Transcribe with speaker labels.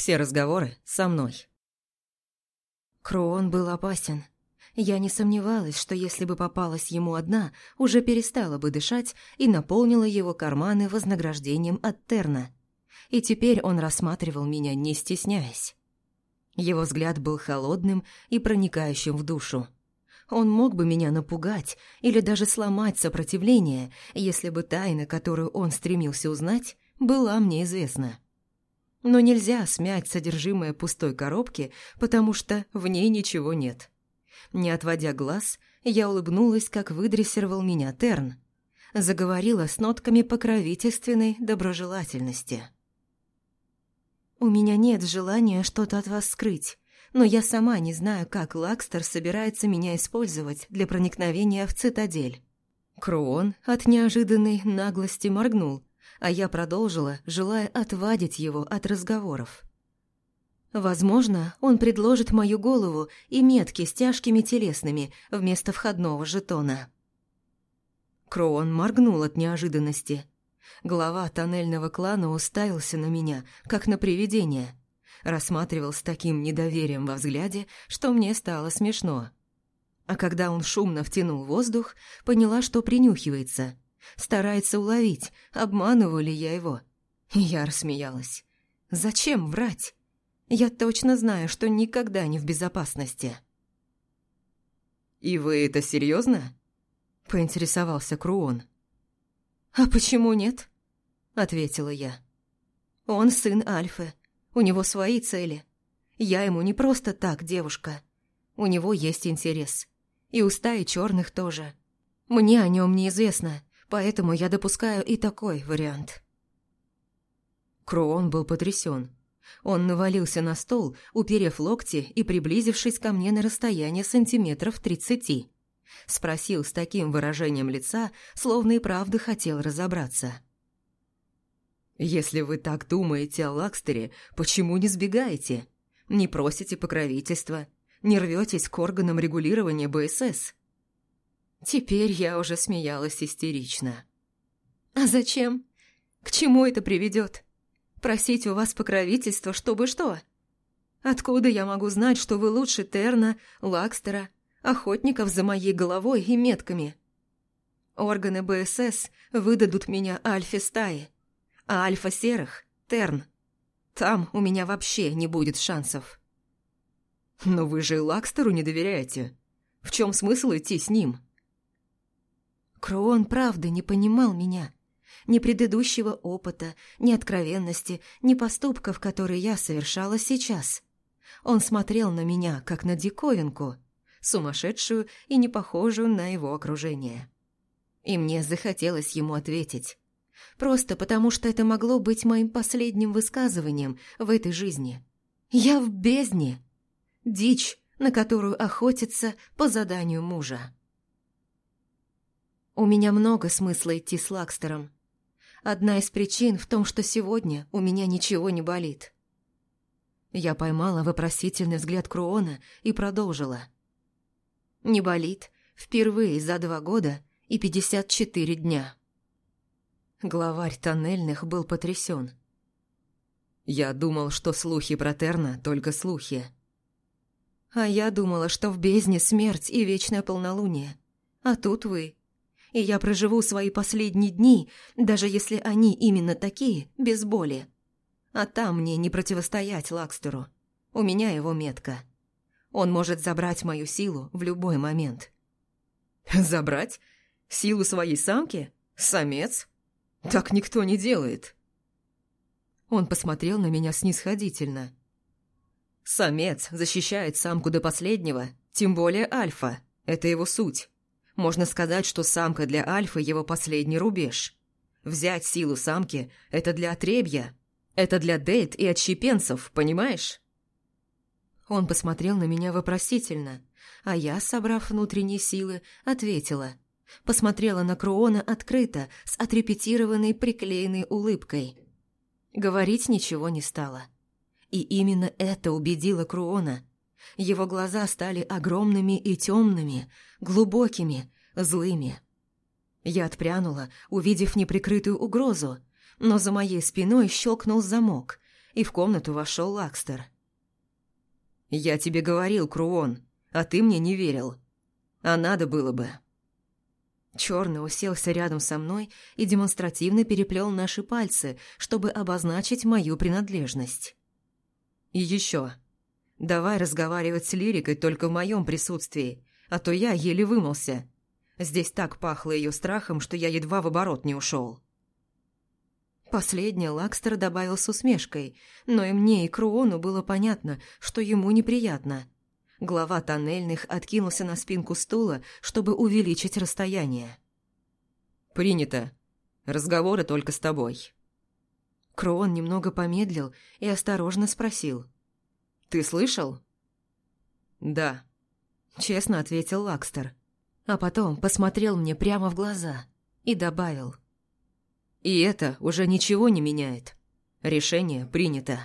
Speaker 1: Все разговоры со мной.
Speaker 2: Кроон был опасен. Я не сомневалась, что если бы попалась ему одна, уже перестала бы дышать и наполнила его карманы вознаграждением от Терна. И теперь он рассматривал меня, не стесняясь. Его взгляд был холодным и проникающим в душу. Он мог бы меня напугать или даже сломать сопротивление, если бы тайна, которую он стремился узнать, была мне известна. Но нельзя смять содержимое пустой коробки, потому что в ней ничего нет. Не отводя глаз, я улыбнулась, как выдрессировал меня Терн. Заговорила с нотками покровительственной доброжелательности. «У меня нет желания что-то от вас скрыть, но я сама не знаю, как Лакстер собирается меня использовать для проникновения в цитадель». Кроон от неожиданной наглости моргнул, а я продолжила, желая отвадить его от разговоров. Возможно, он предложит мою голову и метки с тяжкими телесными вместо входного жетона. Кроун моргнул от неожиданности. Глава тоннельного клана уставился на меня, как на привидение. Рассматривал с таким недоверием во взгляде, что мне стало смешно. А когда он шумно втянул воздух, поняла, что принюхивается. Старается уловить, обманываю ли я его. Я рассмеялась. «Зачем врать?» Я точно знаю, что никогда не в безопасности.
Speaker 1: «И вы это серьезно?
Speaker 2: поинтересовался Круон. «А почему нет?» – ответила я. «Он сын Альфы. У него свои цели. Я ему не просто так, девушка. У него есть интерес. И у стаи черных тоже. Мне о нем неизвестно, поэтому я допускаю и такой вариант».
Speaker 1: Круон был потрясен. Он навалился на стол, уперев локти и приблизившись ко мне на расстояние сантиметров тридцати. Спросил с таким выражением лица, словно и правда хотел разобраться. «Если вы так думаете о Лакстере, почему не сбегаете? Не просите покровительства? Не рветесь к органам регулирования БСС?»
Speaker 2: Теперь я уже смеялась истерично. «А зачем? К чему это приведет? Просить у вас покровительства, чтобы что? Откуда я могу знать, что вы лучше Терна, Лакстера, охотников за моей головой и метками? Органы БСС выдадут меня Альфе стаи, а Альфа серых – Терн. Там у меня вообще не будет шансов.
Speaker 1: Но вы же Лакстеру не доверяете. В чем смысл идти с ним?
Speaker 2: Кроон правда не понимал меня – ни предыдущего опыта, ни откровенности, ни поступков, которые я совершала сейчас. Он смотрел на меня, как на диковинку, сумасшедшую и не похожую на его окружение. И мне захотелось ему ответить. Просто потому, что это могло быть моим последним высказыванием в этой жизни. Я в бездне. Дичь, на которую охотится по заданию мужа. У меня много смысла идти с Лакстером. Одна из причин в том, что сегодня у меня ничего не болит. Я поймала вопросительный взгляд Круона и продолжила. Не болит впервые за два года и пятьдесят четыре дня. Главарь тоннельных был потрясен.
Speaker 1: Я думал, что слухи про Терна только слухи.
Speaker 2: А я думала, что в бездне смерть и вечное полнолуние. А тут вы и я проживу свои последние дни, даже если они именно такие, без боли. А там мне не противостоять Лакстеру. У меня его метка. Он может забрать мою силу в любой момент.
Speaker 1: Забрать? Силу своей самки? Самец? Так никто не делает.
Speaker 2: Он посмотрел на меня снисходительно.
Speaker 1: Самец защищает самку до последнего, тем более альфа. Это его суть. Можно сказать, что самка для альфы – его последний рубеж. Взять силу самки – это для отребья. Это для дейт и отщепенцев, понимаешь?
Speaker 2: Он посмотрел на меня вопросительно, а я, собрав внутренние силы, ответила. Посмотрела на Круона открыто, с отрепетированной приклеенной улыбкой. Говорить ничего не стало. И именно это убедило Круона – его глаза стали огромными и темными, глубокими, злыми. Я отпрянула, увидев неприкрытую угрозу, но за моей спиной щелкнул замок,
Speaker 1: и в комнату вошел Лакстер. «Я тебе говорил, Круон, а ты мне не верил. А надо было бы».
Speaker 2: Черный уселся рядом со мной и демонстративно переплел наши пальцы, чтобы обозначить мою принадлежность.
Speaker 1: «И еще. Давай разговаривать с лирикой только в моем присутствии, а то я еле вымылся. Здесь так пахло ее страхом, что я едва в оборот не ушел.
Speaker 2: Последнее Лакстер добавил с усмешкой, но и мне, и Круону было понятно, что ему неприятно. Глава тоннельных откинулся на спинку стула, чтобы увеличить расстояние.
Speaker 1: «Принято. Разговоры только с тобой».
Speaker 2: Круон немного помедлил и осторожно спросил.
Speaker 1: «Ты слышал?» «Да», –
Speaker 2: честно ответил Лакстер. А потом посмотрел мне прямо в глаза и добавил.
Speaker 1: И это уже ничего не меняет. Решение принято.